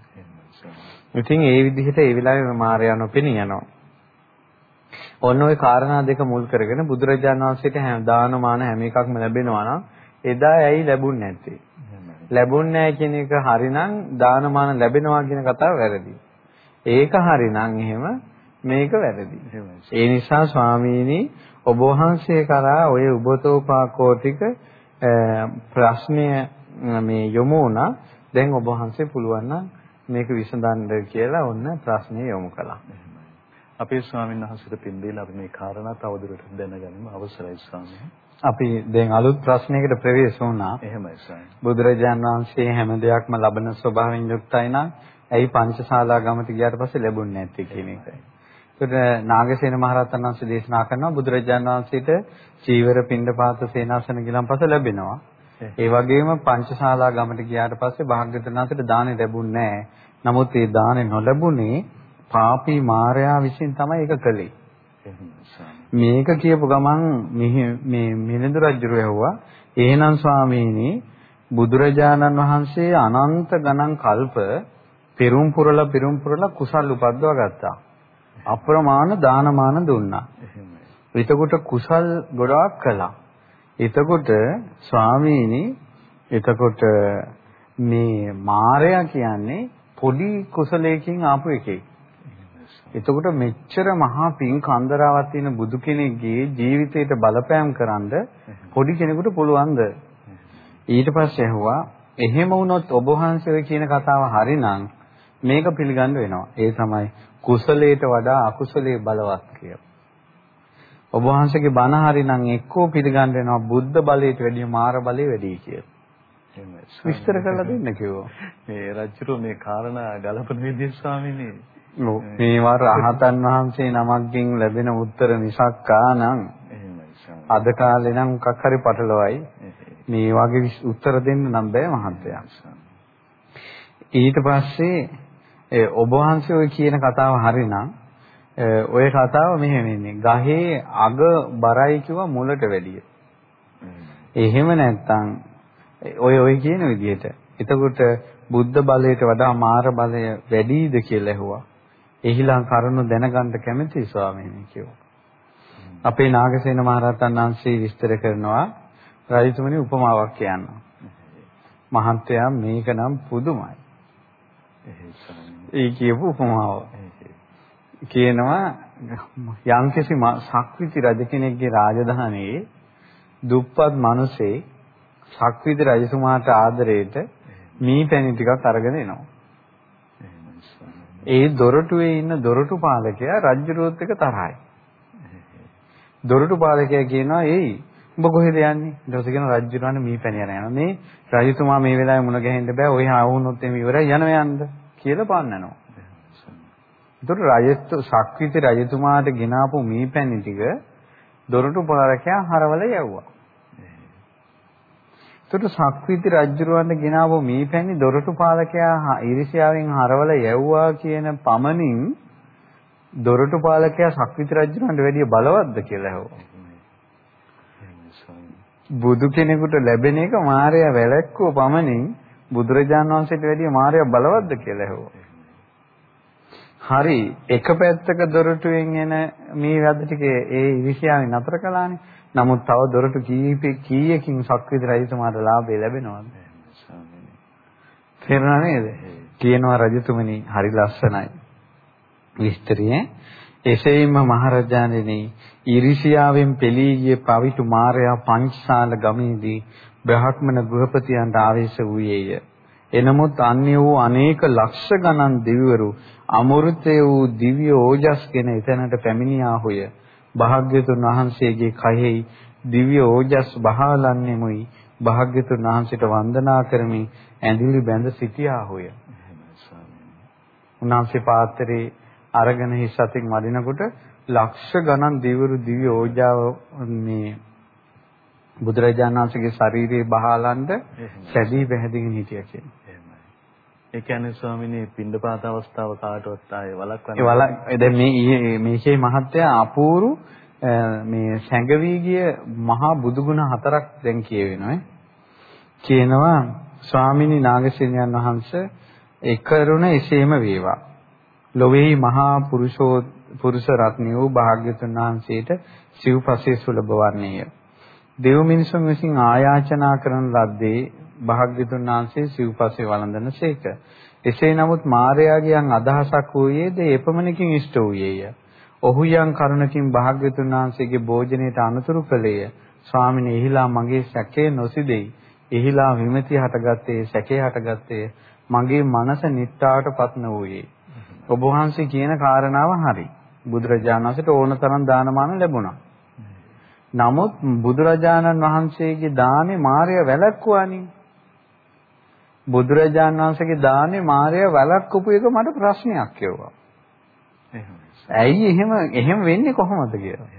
ඉතින් ඒ විදිහට ඒ වෙලාවේ මාර්යා නොපෙනී යනවා. ඔන්න ඔය කාරණා දෙක මුල් කරගෙන බුදුරජාණන් වහන්සේට හැම දානමාන හැම එකක්ම ලැබෙනවා නම් එදා ඇයි ලැබුන්නේ නැත්තේ? ලැබුන්නේ නැහැ කියන එක හරිනම් දානමාන ලැබෙනවා කියන කතාව වැරදි. ඒක හරිනම් එහෙම මේක වැරදි. ඒ නිසා ස්වාමීනි ඔබ වහන්සේ කරා ඔය උබතෝපාකෝටික ප්‍රශ්නය මේ යොමු වුණා. දැන් ඔබ වහන්සේ පුළුවන් නම් මේක විසඳන්න කියලා ඔන්න ප්‍රශ්නය යොමු කළා. අපේ ස්වාමීන් වහන්සේට පින් දීලා අපි මේ කාරණා තවදුරටත් දැනගනිමු අවසරයි ස්වාමීනි. අපි දැන් අලුත් ප්‍රශ්නයකට ප්‍රවේශ වුණා. එහෙමයි ස්වාමී. බුදුරජාන් වහන්සේ හැම දෙයක්ම ලබන ස්වභාවයෙන් යුක්තයි නම් ඇයි පංචශාලා ගමට ගියාට පස්සේ ලැබුණේ නැත්තේ කියන එකයි. ඒකට නාගසේන මහරහතන් වහන්සේ දේශනා කරනවා බුදුරජාණන් වහන්සේට චීවර පිණ්ඩපාත සේනාසන ගිලම්පස ලැබෙනවා. ඒ වගේම පංචශාලා ගමට ගියාට පස්සේ භාග්‍යවතුන් වහන්සේට දානෙ ලැබුණේ නැහැ. නමුත් ඒ දානෙ නොලැබුණේ පාපී මාර්යා විසින් තමයි ඒක කළේ. මේක කියපු ගමන් මේ මිනිඳු රජුරු ඇහුවා එහෙනම් ස්වාමීනි බුදුරජාණන් වහන්සේ අනන්ත ගණන් කල්ප පෙරුම් පුරලා පෙරුම් පුරලා කුසල් උපද්දවා ගත්තා. අප්‍රමාණ දානමාන දුන්නා. එතකොට කුසල් ගොඩාක් කළා. එතකොට ස්වාමීනි එතකොට මේ මායя කියන්නේ පොඩි කුසලයකින් ආපු එකෙක්. එතකොට මෙච්චර මහා පින් කන්දරාවක් තියෙන බුදු කෙනෙක්ගේ ජීවිතයට බලපෑම් කරන්න පොඩි කෙනෙකුට පුළුවන්ද? ඊට පස්සේ ඇහුවා එහෙම වුණොත් ඔබ වහන්සේ කියන කතාව හරිනම් මේක පිළිගන්න වෙනවා. ඒ තමයි කුසලයට වඩා අකුසලයේ බලවත් කියලා. ඔබ වහන්සේගේ බණ හරිනම් එක්කෝ පිළිගන්න වෙනවා බුද්ධ බලයට වැඩිය මාර බලය වැඩි කියලා. විස්තර කරලා දෙන්න කිව්වා. මේ රජුරෝ මේ කාරණා ගලපන විදිහ ස්වාමීනි. මේවා රහතන් වහන්සේ නමක්ගෙන් ලැබෙන උත්තර මිසක් ආනම් අද කාලේ නම් මොකක් හරි පටලවයි. මේ වගේ උත්තර දෙන්න නම් බෑ මහත්තයා ඊට පස්සේ ඔබ වහන්සේ ඔය කියන කතාව හරිනම් ඔය කතාව මෙහෙම වෙන්නේ ගහේ අග බරයි කිව්වා මුලට වැඩිය එහෙම නැත්තම් ඔය ඔය කියන විදිහට එතකොට බුද්ධ බලයට වඩා මාර බලය වැඩිද කියලා ඇහුවා එහිලා කරුණු දැනගන්න කැමති ස්වාමීනි කිව්වා. අපේ නාගසේන මහරහතන් වහන්සේ විස්තර කරනවා රජතුමනි උපමාවක් කියනවා. මහත්යා මේක නම් පුදුමයි. ඒ කියපු උපමාව. කියනවා යම්කිසි සක්විති රජ කෙනෙක්ගේ රාජධානියේ දුප්පත් මිනිසේ සක්විති රජතුමාට ආදරේට මී පැණි ටිකක් අරගෙන එනවා. ඒ දොරටුවේ ඉන්න දොරටු පාලකයා රජුරුවත් එක තරහයි. දොරටු පාලකයා කියනවා "ඒයි උඹ කොහෙද යන්නේ?" ඊට පස්සේ කියනවා රජුරවන්න මී පැණි යනවා. මේ රජතුමා මේ වෙලාවේ මුණ ගැහෙන්න බෑ. ඔය ආවුනොත් එමේ ඉවරයි යනවා යන්න කියලා පන්නනවා. ඒතර රජතු ශක්විති රජතුමාට ගෙනාපු මී පැණි ටික දොරටු පාලකයා හරවල යවුවා. එතකොට සක්විති රජුරවන්න ගෙනාවු මීපැණි දොරටු පාලකයා ඊර්ෂ්‍යාවෙන් හරවල යවුවා කියන පමණින් දොරටු පාලකයා සක්විති රජුරවන්ට වැඩිය බලවත්ද කියලා ඇහුවා. බුදු කෙනෙකුට ලැබෙන එක මායя වැළැක්කුව පමණින් බුදුරජාණන් වහන්සේට වැඩිය මායя බලවත්ද කියලා ඇහුවා. හරි එක පැත්තක දොරටුවෙන් එන මේ වැද ටික ඒ ඊර්ෂ්‍යාවෙන් නතර කළානේ. නමුත් තව දොරටු කීපේ කීයකින් සක්විති රජතුමාට ලාභය ලැබෙනවද? තේරුණා නේද? කියනවා රජතුමනි හරි ලස්සනයි. විස්තරියේ එසේම මහරජාණෙනි ඊර්ෂියාවෙන් පෙළී ගිය පවිතු මාරයා පංචශාල ගමේදී බ්‍රහ්මණ ගෘහපතියන්ට ආවේශ වූයේය. එනමුත් අන්‍ය වූ අනේක ලක්ෂ ගණන් දිව්‍යවරු අමෘතය වූ දිව්‍ය ඕජස්ගෙන එතැනට පැමිණියාහුය. භාග්‍යතුන් වහන්සේගේ කයෙහි දිව්‍ය ඕජස් බහාලන්නෙමුයි භාග්‍යතුන් වහන්සේට වන්දනා කරමින් ඇඳිලි බැඳ සිටියාහුය. උන්වහන්සේ පාත්‍රේ අරගෙන හිස් අතින් වදිනකොට ලක්ෂ ගණන් දිවරු දිව්‍ය ඕජාව මේ බුදුරජාණන් වහන්සේගේ ශරීරයේ බහාලන්ද සැදී පැහැදිගෙන හිටියා කියන්නේ. ඒ කියන්නේ ස්වාමිනේ පින්ඩපාත අවස්ථාව කාටවත් ආයේ වළක්වන්න. ඒ වල දැන් මේ මේකේ මහත්ය අපූරු මේ සැඟවි ගිය මහා බුදුගුණ හතරක් දැන් කියවෙනවා. කියනවා ස්වාමිනී නාගසේනයන් වහන්සේ ඒ කරුණ එසේම වේවා. ලොවේහි මහා පුරුෂෝ පුරුෂ රත්නිය වූ භාග්‍යතුන් වහන්සේට සිව්පසේ සුලභ වන්නේය. දෙව් මිනිසුන් විසින් ආයාචනා කරන ලද්දේ භාග්‍යතුන් වහන්සේ සිව්පස්සේ වළඳන සේක. එසේ නමුත් මාර්යාගයන් අදහසක් වූයේද එපමණකින් ඉෂ්ට වූයේය. ඔහු යම් කරුණකින් භාග්‍යතුන් වහන්සේගේ භෝජනයට අනුතුරු කළේය. ස්වාමිනේ එහිලා මගේ සැකේ නොසිදෙයි. එහිලා විමති හටගත්තේ සැකේ හටගත්තේ මගේ මනස නිට්ටාවටපත් නොවූයේ. ඔබ වහන්සේ කියන කාරණාව හරි. බුදුරජාණන් වහන්සේට ඕන තරම් දානමාන ලැබුණා. නමුත් බුදුරජාණන් වහන්සේගේ දානේ මාර්ය වැළැක්කුවානේ. බුදුරජාණන් වහන්සේගේ දානේ මාර්ය වැළක්වපු එක මට ප්‍රශ්නයක් කියුවා. ඇයි එහෙම එහෙම වෙන්නේ කොහොමද කියලා.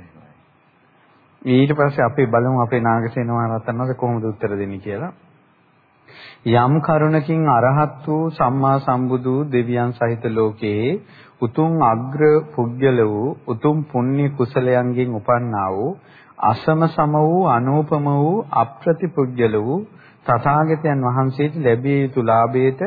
ඊට පස්සේ අපි බලමු අපේ නාගසේන මහරහතන් වහන්සේ කොහොමද උත්තර දෙන්නේ කියලා. යම් කරුණකින් අරහත් වූ සම්මා සම්බුදු දෙවියන් සහිත ලෝකයේ උතුම් අග්‍ර පුද්ගල වූ උතුම් පුණ්‍ය කුසලයන්ගෙන් උපන්නා වූ අසම සම වූ අනූපම වූ අප්‍රතිපුද්ගල වූ තථාගතයන් වහන්සේට ලැබිය යුතු ලාභයට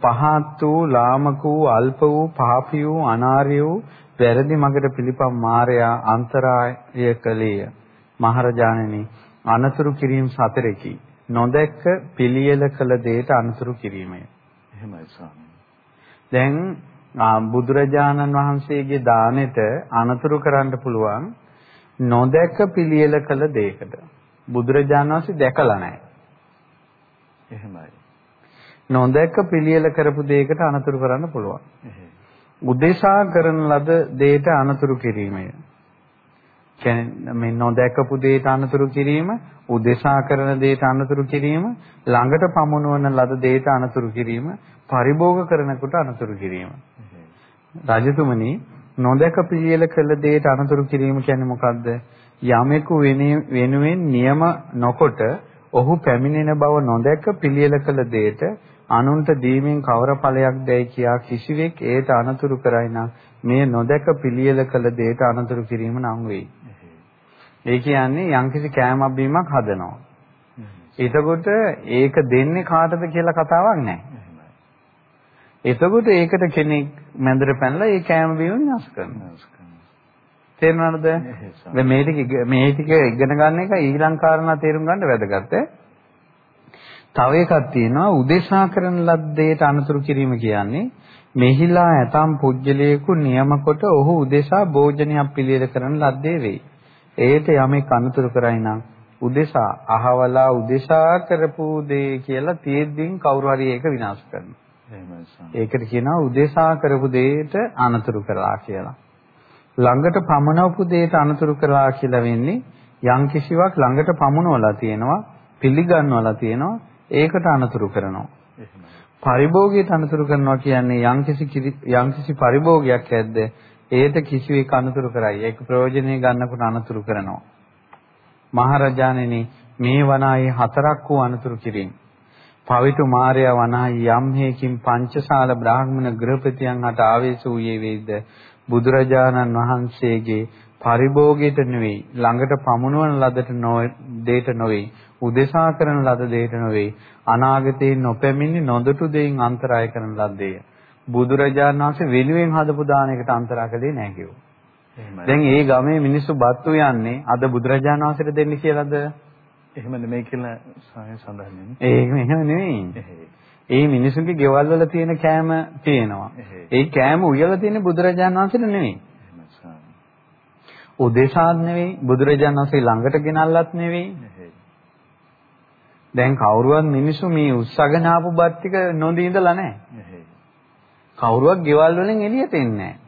පහත් වූ ලාමක වූ අල්ප වූ පාපී වූ අනාර්ය වූ වැරදි මගට පිළිපම් මායя අන්තරාය කලේය මහරජාණෙනි අනතුරු කිරීම සතරකි. නොදැක්ක පිළියෙල කළ දෙයට අනතුරු කිරීමය. එහෙමයි ස්වාමී දැන් බුදුරජාණන් වහන්සේගේ දානෙට අනතුරු කරන්න පුළුවන් නොදැක්ක පිළියෙල කළ දෙයකට. බුදුරජාණන් වහන්සේ දැකලා නැහැ. එහෙමයි. නොදැක්ක පිළියෙල කරපු දෙයකට අනතුරු කරන්න පුළුවන්. උදෙසා කරන ලද දෙයට අනතුරු කිරීමය. කියන්නේ මේ නොදැකපු දෙයට අනතුරු කිරීම, උදෙසා කරන දෙයට අනතුරු කිරීම, ළඟට පමුණවන ලද දෙයට අනතුරු කිරීම, පරිභෝග කරනකොට අනතුරු කිරීම. රජතුමනි නොදැක පිළියෙල කළ දෙයට අනතුරු කිරීම කියන්නේ මොකද්ද? යමෙකු වෙනුවෙන් නියම නොකොට ඔහු පැමිණෙන බව නොදැක පිළියෙල කළ දෙයට අනුන්ට දීමෙන් කවර ඵලයක් දැයි කියා කිසිවෙක් ඒට අනතුරු කරයි නම් මේ නොදැක පිළියෙල කළ දෙයට අනතුරු කිරීම නම් වෙයි. ඒ කියන්නේ යම්කිසි කෑමක් බීමක් හදනවා. එතකොට ඒක දෙන්නේ කාටද කියලා කතාවක් නැහැ. එතකොට ඒකට කෙනෙක් මැදට පැනලා ඒ කෑම බීම විනාශ කරනවා. තේරුණාද? මේ ටික මේ ටික ඉගෙන ගන්න එක ඊළඟ කාරණා තේරුම් ගන්න වැදගත්. තව එකක් තියෙනවා උදෙසා කරන ලද්දේට අනතුරු කිරීම කියන්නේ මෙහිලා ඇතම් පුජ්‍යලයකු නියම කොට ඔහු උදෙසා භෝජනයක් පිළියෙල කරන ලද්දේ වෙයි. ඒට යමෙක් අනතුරු කරයි නම් උදෙසා අහවලා උදෙසා කරපු දේ කියලා තියෙද්දින් කවුරු හරි ඒක විනාශ කරනවා. ඒකට කියනවා උදෙසා කරපු දෙයට අනතුරු කරලා කියලා. ළඟට පමනවපු දෙයට අනතුරු කරලා කියලා වෙන්නේ යම් කිසිවක් ළඟට පමනවලා තියෙනවා පිළිගන්නවලා තියෙනවා ඒකට අනතුරු කරනවා. පරිභෝගයට අනතුරු කරනවා කියන්නේ යම්කිසි යම්කිසි පරිභෝගයක් ඇද්ද ඒට කිසිවෙක් අනතුරු කරයි. ඒක ප්‍රයෝජනෙ ගන්නකොට අනතුරු කරනවා. මහරජාණෙනි මේ වනායේ හතරක් වූ අනතුරු කිරීම. පවිතු මාර්යා වනාහි යම් හේකින් පංචශාල බ්‍රාහ්මණ ගෘහපතියන් හට ආවේශ වූයේ වේද බුදුරජාණන් වහන්සේගේ පරිභෝගයට නෙවෙයි ළඟට පමුණුවන ලදට දෙයට නොවේ උදෙසා කරන ලද දෙයට නොවේ අනාගතේ නොපැමිණි නොදොටු දෙයින් අන්තරාය කරන ලද්දේය බුදුරජාණන් වහන්සේ වෙනුවෙන් හදපු දානයකට අන්තරා කළේ නැහැ කිව්වා. දැන් ඒ ගමේ මිනිස්සු බත්තු යන්නේ අද බුදුරජාණන් වහන්සේට දෙන්න කියලාද? එහෙම නෙමෙයි කියලා සාය සඳහන් වෙන්නේ. ඒක එහෙම නෙමෙයි. ඒ මිනිසුන්ගේ ගෙවල් වල තියෙන කෑම තියෙනවා. ඒ කෑම උයලා තියෙන්නේ බුදුරජාණන් වහන්සේට නෙමෙයි. උදේසාත් නෙවෙයි බුදුරජාණන් වහන්සේ ළඟට ගෙනල්ලත් නෙවෙයි. දැන් කවුරුවත් මිනිස්සු මේ උස්සගෙන ආපු බත් ටික නොදී ඉඳලා නැහැ. කවුරුවත් ගෙවල් වලින් එළියට එන්නේ නැහැ.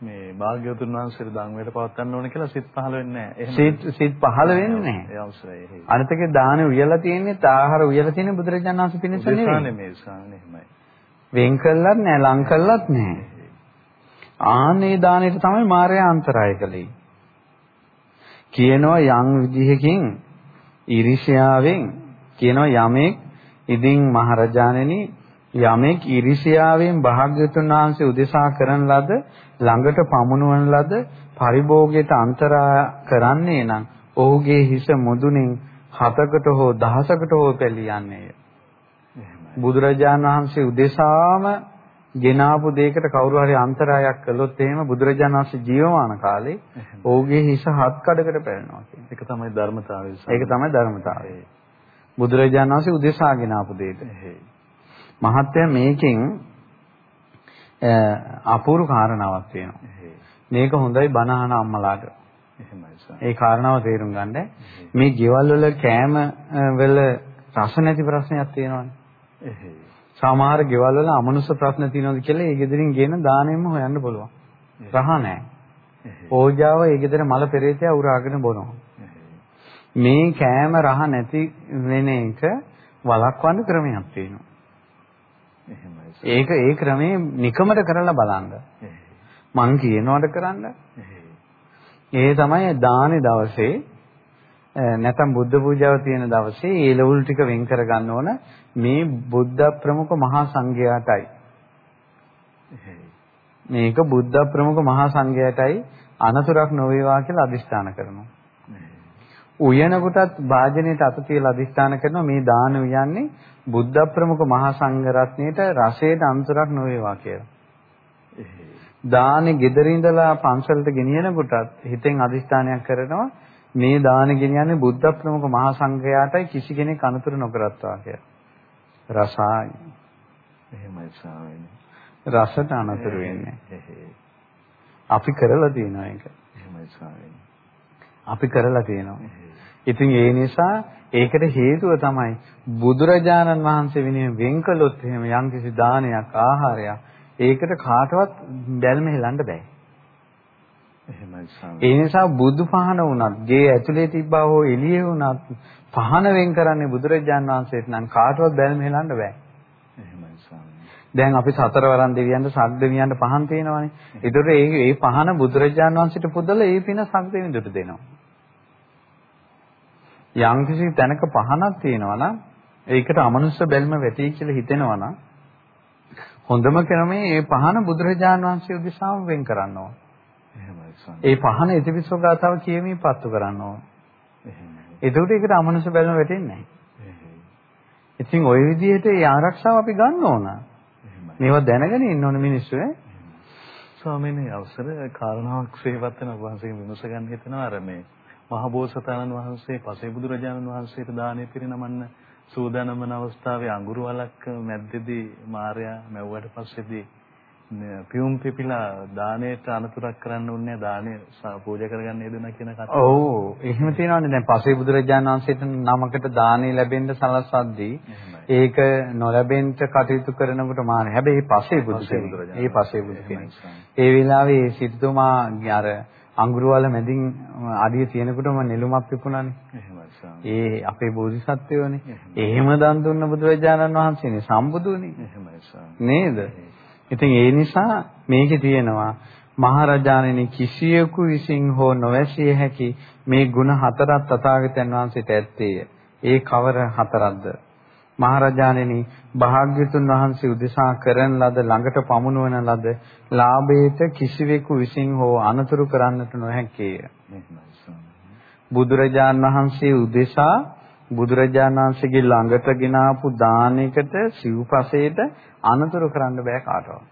මේ භාග්‍යවතුන් වහන්සේට ධම්මයට පවත්වන්න ඕන කියලා සිත් පහළ වෙන්නේ නැහැ. සිත් සිත් පහළ වෙන්නේ නැහැ. ඒ අවශ්‍යයි. අනිතකේ දානේ උයලා තියෙන්නේ ආහාර උයලා තියෙන්නේ බුදුරජාණන් වහන්සේ පිණිස නෙවෙයි. නෙමෙයි ස්වාමීනි එහෙමයි. වෙන් කළත් නැහැ, ලං කළත් නැහැ. ආනේ දානෙට තමයි මායя අන්තරාය කළේ. කියනවා යම් විදිහකින් ඊර්ෂ්‍යාවෙන් කියනවා යමෙක් ඉදින් මහරජාණෙනි යමෙක් ඊර්ෂ්‍යාවෙන් භාග්‍යතුන් වහන්සේ උදෙසා කරන ලද ළඟට පමුණුවන ලද පරිභෝගයට අන්තරා කරන්නේ නම් ඔහුගේ හිස මුදුනින් හතකට හෝ දහසකට හෝ පැලියන්නේය. බුදුරජාණන් වහන්සේ උදෙසාම ගෙනාපු දෙයකට කවුරු හරි අන්තරායක් කළොත් එහෙම බුදුරජාණන් වහන්සේ ජීවමාන කාලේ ඔහුගේ හිස හත් කඩකට පැලෙනවා කියන්නේ. ඒක තමයි ධර්මතාවය. ඒක තමයි ධර්මතාවය. බුදුරජාණන් වහන්සේ උදෙසා ගෙනාපු දෙයට. මහත්ය මේකෙන් අපූර්ව කාරණාවක් තියෙනවා. මේක හොඳයි බනහන අම්මලාට. ඒ කාරණාව තේරුම් ගන්න. මේ ගෙවල් වල කෑම වල රස නැති ප්‍රශ්නයක් තියෙනවානේ. සමහර ගෙවල් වල අමනුෂ්‍ය ප්‍රශ්න තියෙනවද කියලා ඒ ගෙදරින් ගෙන දානෙම හොයන්න පුළුවන්. රහ නැහැ. ඕජාව ඒ ගෙදර මල පෙරේතය උරාගෙන බොනවා. මේ කෑම රහ නැති වෙන එක වළක්වන්න ක්‍රමයක් තියෙනවා. ඒක ඒ ක්‍රමේ නිකමට කරලා බලන්න. මං කියනවට කරන්න. ඒ තමයි දානේ දවසේ නැත්නම් බුද්ධ පූජාව තියෙන දවසේ ඒ ලෙවල් ටික වෙන් කර ගන්න ඕන මේ බුද්ධ ප්‍රමුඛ මහා සංඝයාටයි. මේක බුද්ධ ප්‍රමුඛ මහා සංඝයාටයි අනතුරක් නොවේවා කියලා අදිෂ්ඨාන කරනවා. උයන කොටත් වාජනයට අත තියලා අදිස්ථාන කරනවා මේ දාන උයන්නේ බුද්ධ ප්‍රමුඛ මහා සංඝ රත්නයේට රසයට අන්තරක් නොවේවා කියලා. දානේ gedara ඉඳලා පන්සලට ගෙනියන කොටත් හිතෙන් අදිස්ථානයක් කරනවා මේ දාන ගෙනියන්නේ බුද්ධ ප්‍රමුඛ මහා සංඝයාටයි කිසි කෙනෙක් අනුතර නොකරත්වා කියලා. රසයි. එහෙමයි ස්වාමීනි. රසට අනුතර වෙන්නේ. අපි කරලා තියෙනවා ඒක. එහෙමයි ස්වාමීනි. අපි කරලා තියෙනවා. ඉතින් ඒ නිසා ඒකට හේතුව තමයි බුදුරජාණන් වහන්සේ වෙනුවෙන් වෙන් කළොත් එහෙම යම්කිසි දානයක් ආහාරයක් ඒකට කාටවත් බැල්ම හෙලන්න බෑ. එහෙමයි ඒ නිසා බුදු පහන වුණත්, ගේ ඇතුලේ තිබ්බා හෝ එළියේ වුණත් පහන වෙන් කරන්නේ බුදුරජාණන් වහන්සේට නම් කාටවත් බැල්ම හෙලන්න බෑ. එහෙමයි ස්වාමී. දැන් අපි සතරවරන් දෙවියන්ට සග්දවියන්ට පහන් තියෙනවානේ. ඒතකොට ඒ පහන බුදුරජාණන් වහන්සේට පුදලා ඒ පින සග්දවිඳුට දෙනවා. යම්කිසි තැනක පහනක් තියෙනවා නම් ඒකට අමනුෂ්‍ය බැල්ම වැටි කියලා හිතෙනවා නම් හොඳම ක්‍රමය මේ පහන බුදුරජාන් වහන්සේ උදෙසාම වෙන් කරන්න ඕන. ඒ පහන ඉතිවිසෝ ගාතාව කියමින් පත්තු කරන්න ඕන. එතකොට ඒකට අමනුෂ්‍ය බැල්ම වැටෙන්නේ. ඉතින් ওই විදිහට ඒ ආරක්ෂාව අපි ගන්න ඕන. මේවා දැනගෙන ඉන්න ඕන මිනිස්සු ඈ. ස්වාමීනි අවසර කාරණාවක් සේවත් වෙන වහන්සේගෙන් විමස ගන්න හිතෙනවා අර මේ මහබෝසතාණන් වහන්සේ පසේ බුදුරජාණන් වහන්සේට දානය පිරිනමන්න සූදානම් වන අවස්ථාවේ අඟුරු වලක් මැද්දේදී මාර්යා මැව්වට පස්සේදී පියුම් පිපිලා දාණයට අනතුරක් කරන්න උන්නේ දාණය පූජා කරගන්න යෙදුණා කියන කතාව. ඔව් එහෙම තියෙනවානේ දැන් පසේ බුදුරජාණන් වහන්සේට නමකට දාණය ලැබෙන්න සලස්වද්දී ඒක නොලැබෙන්න කටයුතු කරනකොට මාන හැබැයි පසේ බුදු කෙනෙක්. ඒ පසේ බුදු කෙනෙක්. ඒ වෙලාවේ සිටුමා අර අඟුරුවල මැදින් අඩිය තියෙනකොටම නෙළුමක් පිපුණානේ. ඒ අපේ බෝධිසත්වයෝනේ. එහෙම දන් දුන්න බුදුරජාණන් වහන්සේනේ සම්බුදුනේ. නේද? ඉතින් ඒ නිසා මේකේ තියෙනවා මහරජාණෙනි කිසියෙකු විසින් හෝ නොවැසිය හැකි මේ ಗುಣ හතරක් තථාගතයන් වහන්සේට ඇත්තේය. ඒ කවර හතරක්ද? මහරජාණෙනි භාග්‍යතුන් වහන්සේ උදෙසා කරන ලද ළඟට පමුණුවන ලද ලාභයට කිසිවෙකු විසින් හෝ අනතුරු කරන්නට නොහැකිය. බුදුරජාන් වහන්සේ උදෙසා බුදුරජාණන් වහන්සේගේ ළඟට ගෙන ආපු දානයකට සිව්පසේට අනතුරු කරන්න බෑ කාටවත්.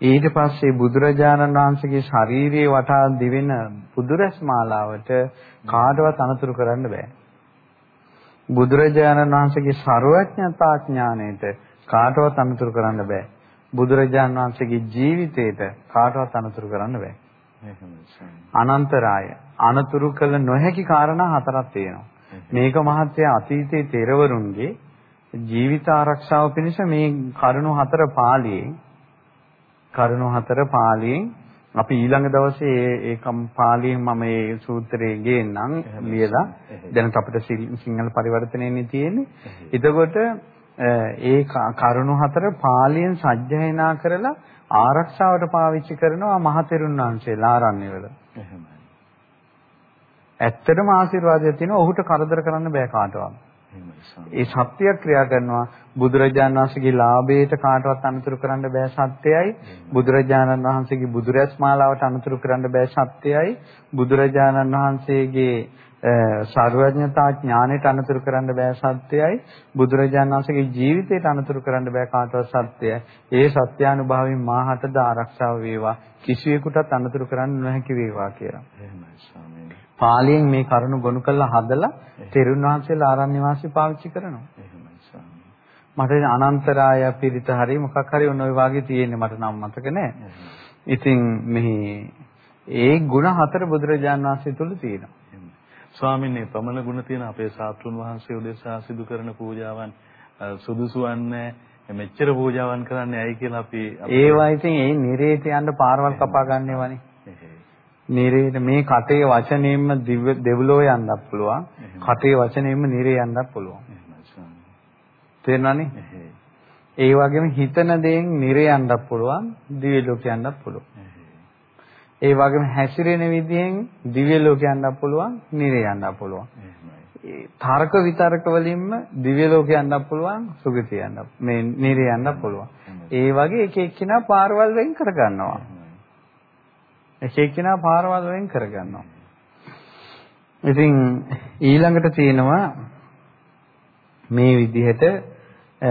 ඊට පස්සේ බුදුරජාණන් වහන්සේගේ ශාරීරියේ වටා දිවෙන පුදුරස් මාලාවට කාටවත් අනතුරු කරන්න බෑ. බුදුරජාණන් වහන්සේගේ ਸਰවඥතා ඥාණයට කාටවත් අනුතුරු කරන්න බෑ. බුදුරජාණන් වහන්සේගේ ජීවිතේට කාටවත් අනුතුරු කරන්න බෑ. අනන්තරාය අනතුරු කළ නොහැකි කාරණා හතරක් තියෙනවා. මේක මහත්ය අතීතයේ තෙරවරුන්ගේ ජීවිත ආරක්ෂාව පිණිස මේ කරුණු හතර පාළියෙන් කරුණු හතර පාළියෙන් අපි ඊළඟ දවසේ ඒ පාළියෙන් මම මේ සූත්‍රයේ ගේන්නම් ලියලා දැනට අපිට සිංහල පරිවර්තනයනේ තියෙන්නේ. එතකොට ඒ කරුණු හතර පාළියෙන් සජ්ජායනා කරලා ආරක්ෂාවට පාවිච්චි කරනවා මහතෙරුන් වහන්සේලා ආරණ්‍යවල. එහෙමයි. ඇත්තටම ආශිර්වාදයක් තියෙනවා ඔහුට කරදර කරන්න බෑ කාටවත්. ඒ සත්‍ය ක්‍රියා කරනවා. බුදුරජාණන් වහන්සේගේ ලාභයට කාටවත් අනුතුරු කරන්න බෑ සත්‍යයයි. බුදුරජාණන් වහන්සේගේ බුදුරැස් මාලාවට අනුතුරු කරන්න බෑ සත්‍යයයි. බුදුරජාණන් වහන්සේගේ සර්වඥතා ඥාණයට අනුතුරු කරන්න බෑ සත්‍යයයි. බුදුරජාණන් වහන්සේගේ ජීවිතයට අනුතුරු කරන්න බෑ කාටවත් සත්‍යයයි. ඒ සත්‍යානුභවයෙන් මාහටද ආරක්ෂාව වේවා. කිසිවෙකුටත් අනුතුරු කරන්න නොහැකි වේවා කියලා. එහෙමයි ස්වාමීනි පාලියෙන් මේ කරුණ ගොනු කරලා හදලා තෙරුන් වහන්සේලා ආරණ්‍ය වාසී පාවිච්චි කරනවා. මට අනන්තරාය පිරිත හරි මොකක් හරි ඔන්න ඔය වාගේ තියෙන්නේ මට නම් මතක නැහැ. ඉතින් මෙහි ඒ ಗುಣ හතර බුදුරජාන් වහන්සේ තුල තියෙනවා. ස්වාමීන් වහන්සේ ප්‍රමණ ගුණ තියෙන අපේ සාතුන් වහන්සේ උදෙසා සිදු කරන පූජාවන් සුදුසු වන්නේ මෙච්චර පූජාවන් කරන්නේ ඇයි කියලා අපි ඒවා ඉතින් ඒ නිරේට යන්න පාරවල් කපා ගන්නේවනේ. නිරේට මේ කටේ වචනයෙන්ම දෙව්ලෝ යන්නත් පුළුවන්. කටේ වචනයෙන්ම නිරේ යන්නත් පුළුවන්. තේරෙනවනේ? ඒ වගේම හිතන දේෙන් නිරේ යන්නත් පුළුවන්, දිව්‍ය ලෝක යන්නත් පුළුවන්. ඒ වගේම හැසිරෙන විදිහෙන් දිව්‍ය ලෝක යන්නත් පුළුවන්, නිරේ යන්නත් පුළුවන්. තර්ක විතර්ක වලින්ම දිව්‍ය ලෝක යන්නත් පුළුවන්, සුගතිය යන්නත් මේ නිරේ යන්නත් පුළුවන්. ඒ වගේ එක එක්කිනා පාරවල් වෙන් කරගන්නවා. එක එක්කිනා පාරවල් වෙන් කරගන්නවා. ඉතින් ඊළඟට තියෙනවා මේ විදිහට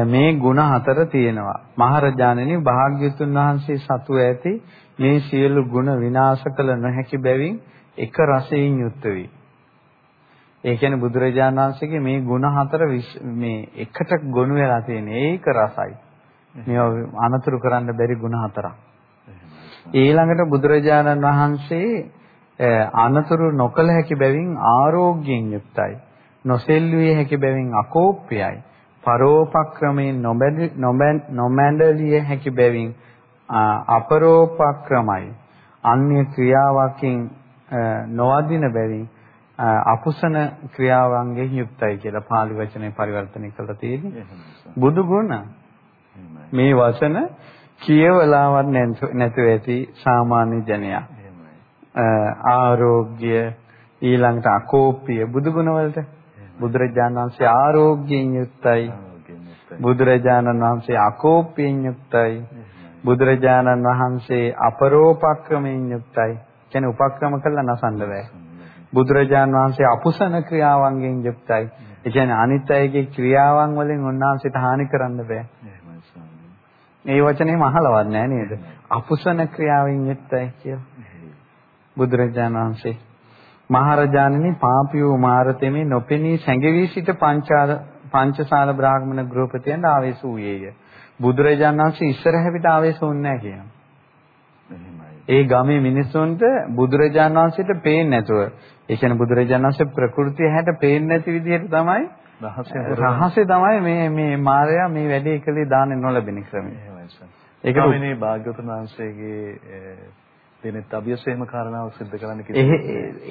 මේ ಗುಣ හතර තියෙනවා. මහරජාණනි භාග්‍යතුන් වහන්සේ සතු ඇති මේ සියලු ಗುಣ විනාශ කළ නොහැකි බැවින් එක රසයෙන් යුක්ත වේ. ඒ කියන්නේ බුදුරජාණන් වහන්සේගේ මේ ಗುಣ හතර මේ එකට ගොනු වෙලා තියෙන ඒක රසයි. මේවා අනතුරු කරන්න බැරි ಗುಣ හතරක්. ඊළඟට බුදුරජාණන් වහන්සේ අනතුරු නොකළ හැකි බැවින් ආරෝග්‍යයෙන් යුක්තයි. නොසෙල්විය හැකි බැවින් අකෝප්‍යයි. පරෝපක්‍රමයෙන් නොමැඩලිය හැකි බැවින් අපරෝපක්‍රමයි. අන්‍ය ක්‍රියාවකින් නොවදින බැවින් අපුසන ක්‍රියාවන්ගෙන් යුක්තයි කියලා පාලි වචනේ පරිවර්තනය කරලා තියෙන්නේ. බුදු ගුණ මේ වචන කියවලාවත් නැතුව ඇති සාමාන්‍ය ජනයා. ආරෝග්‍ය ඊළඟට අකෝප්‍ය බුදුගුණ වලට බුදුරජාණන් වහන්සේ ආරෝග්‍යයෙන් යුක්තයි. බුදුරජාණන් වහන්සේ අකෝප්‍යයෙන් යුක්තයි. බුදුරජාණන් වහන්සේ අපරෝපක්‍රමයෙන් යුක්තයි. කියන්නේ උපක්‍රම කළා නසන්න බෑ. බුදුරජාණන් වහන්සේ අපුසන ක්‍රියාවන්ගෙන් යුක්තයි. ඒ කියන්නේ අනිත් අයගේ ක්‍රියාවන් වලින් උන්වහන්සේට හානි කරන්න බෑ. මේ වචනේම අහලවත් නෑ නේද? අපුසන ක්‍රියාවෙන් යුක්තයි කියලා. බුදුරජාණන් වහන්සේ මහරජාණනි පාපියෝ මාරතෙමේ නොපෙනී සැඟවී සිට පංචාල පංචසාල බ්‍රාහ්මණ ගෘහපතියන් ආවේශ වූයේය. බුදුරජාණන් වහන්සේ ඉස්සර හැවිට ආවේශ වුන්නේ නැහැ කියනවා. ඒ ගමේ මිනිස්සුන්ට බුදුරජාණන් වහන්සේට පේන්නේ නැතුව ඒ කියන්නේ බුදුරජාණන් වහන්සේ ප්‍රകൃතිය හැට පේන්නේ නැති විදිහට තමයි රහසේ තමයි මේ මේ මායя මේ වැඩේ කළේ දාන්නේ නොලැබෙන ක්‍රමය. ඒක මේ භාග්‍යවතුන් වහන්සේගේ දෙනෙත් අභියසේම කාරණාව සිද්ධ කරන්න කිව්වා.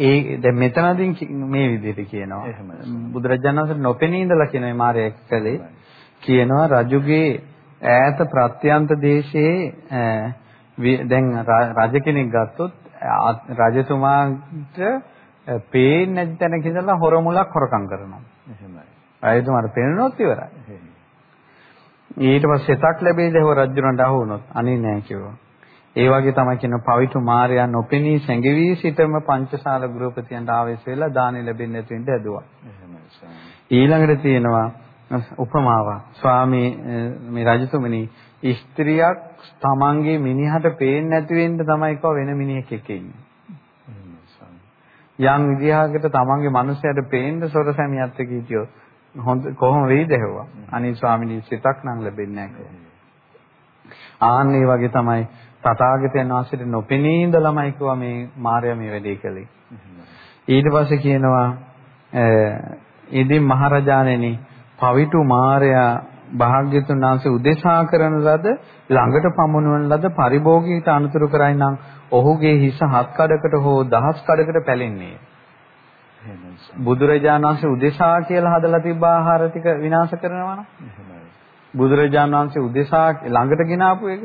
ඒ දැන් මෙතනදී මේ විදිහට කියනවා. බුදුරජාණන් වහන්සේ නොපෙනී ඉඳලා කියන මේ මාර්ය කළේ කියනවා රජුගේ ඈත ප්‍රත්‍යන්ත දේශයේ දැන් රජ කෙනෙක් ගත්තොත් රජතුමාට පේන්නේ නැති තැනක ඉඳලා හොරමුලක් හොරකම් කරනවා. රජතුමාට පේනොත් ඉවරයි. ඊට පස්සේ සෙතක් ලැබෙයිද හොර රජුන්ට අහු වුණොත් අනේ නෑ කිව්වා. ඒ වගේ තමයි කියන පවිතු මාර්යා නොපෙනී සැඟවි සිටම පංචශාල ගෘහපතියන්ට ආවේශ වෙලා දානෙ ලැබෙන්නේ නැති වෙන්න ඇදුවා. ඊළඟට තියෙනවා උපමාවක්. ස්වාමී මේ රජතුමනි ස්ත්‍රියක් තමන්ගේ මිනිහට පේන්නේ නැති වෙන්න තමයි කව වෙන මිනිහෙක් එක්ක ඉන්නේ. යම් විදිහකට තමන්ගේ මනුස්සයාට පේන්න සොර සැමියත් එක්ක හිටියොත් හොඳ කොහොම වෙයිද හැවුවා. අනේ ස්වාමීනි සිතක් නම් ලැබෙන්නේ නැහැ ආන් මේ වගේ තමයි තථාගතයන් වහන්සේට නොපෙනී ඉඳලාමයි කිව්වා මේ මාර්යා මේ වැඩේ කළේ. ඊට පස්සේ කියනවා ඉදින් මහරජාණෙනි පවිතු මාර්යා භාග්‍යතුන් වහන්සේ උදෙසා කරන ලද ළඟට පමුණුවන ලද පරිභෝගීට අනුතුරු කරයි නම් ඔහුගේ හිස හත් කඩකට හෝ දහස් කඩකට පැලෙන්නේ. බුදුරජාණන් වහන්සේ උදෙසා කියලා හදලා තිබ්බ ආහාර ටික විනාශ කරනවා නම් බුදුරජාණන් වහන්සේ උදෙසා ළඟට ගෙනාපු එක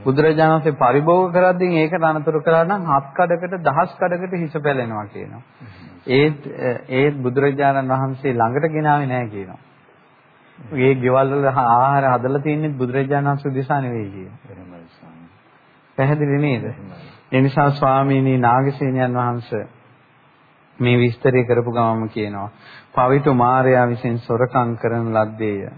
බුදුරජාණන් වහන්සේ පරිභෝග කරද්දී ඒකට අනතුරු කරා නම් හත් කඩකට දහස් කඩකට හිස පැලෙනවා කියනවා. ඒත් ඒත් බුදුරජාණන් වහන්සේ ළඟට ගෙනාවේ නැහැ කියනවා. ඒ ගෙවල් වල ආහාර හදලා තින්නේ බුදුරජාණන් වහන්සේ උදෙසා නෙවෙයි කියනවා. පැහැදිලි නේද? ඒ නිසා ස්වාමීනි නාගසේනයන් වහන්සේ මේ විස්තරය කරපු ගමම කියනවා පවිතු මාර්යා විසින් සොරකම් කරන ලද්දේය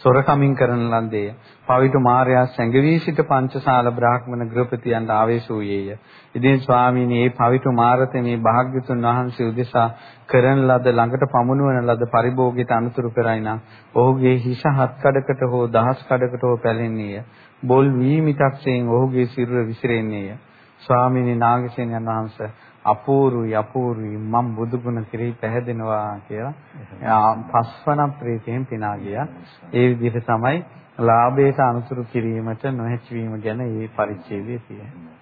සොරකමින් කරන ලද්දේය. පවිතු මාර්යා සැඟවී සිට පංචශාල බ්‍රාහ්මණ ගෘහපතියන්ට ආවේශ වූයේය. ඉතින් ස්වාමීනි මේ පවිතු මාරතේ මේ භාග්‍යතුන් වහන්සේ උදෙසා කරන ලද ළඟට පමුණුවන ලද පරිභෝගයට අනුතුරු කරයි නම් ඔහුගේ හිස හත් කඩකට හෝ දහස් කඩකට හෝ පැලෙන්නේය. බොල් වීමිතක්යෙන් ඔහුගේ සිරුර විසිරෙන්නේය. ස්වාමීනි නාගසේනයන් වහන්සේ අපූර්වයි අපූර්වයි මම බුදු ගුණ කෙරෙහි පැහැදෙනවා කියලා පස්වන ප්‍රීතියෙන් පිනා ගියා. ඒ විදිහට තමයි ලාභයට අනුසුරු කිරීමට නොහැකි වීම ගැන මේ පරිච්ඡේදයේ තියෙන්නේ.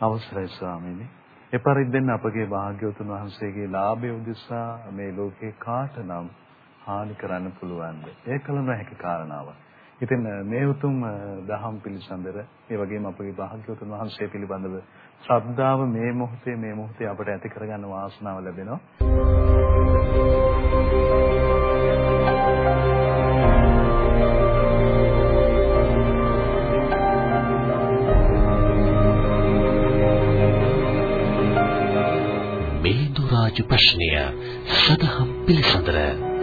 අවසරයි ස්වාමීනි. ඒ පරිද්දෙන් අපගේ භාග්‍යවතුන් වහන්සේගේ ලාභය උදෙසා මේ ලෝකේ කාටනම් හානි කරන්න පුළුවන්ද? ඒ කල නොහැකි කාරණාවක්. ඉතින් මේ උතුම් දහම් පිළිසඳර ඒ වගේම අපගේ භාග්‍යවතුන් වහන්සේ පිළිබඳව ශ්‍රද්ධාව මේ මොහොතේ මේ මොහොතේ අපට ඇති කරගන්න වාසනාව ලැබෙනවා. රාජ ප්‍රශ්නය සදහම් පිළිසඳර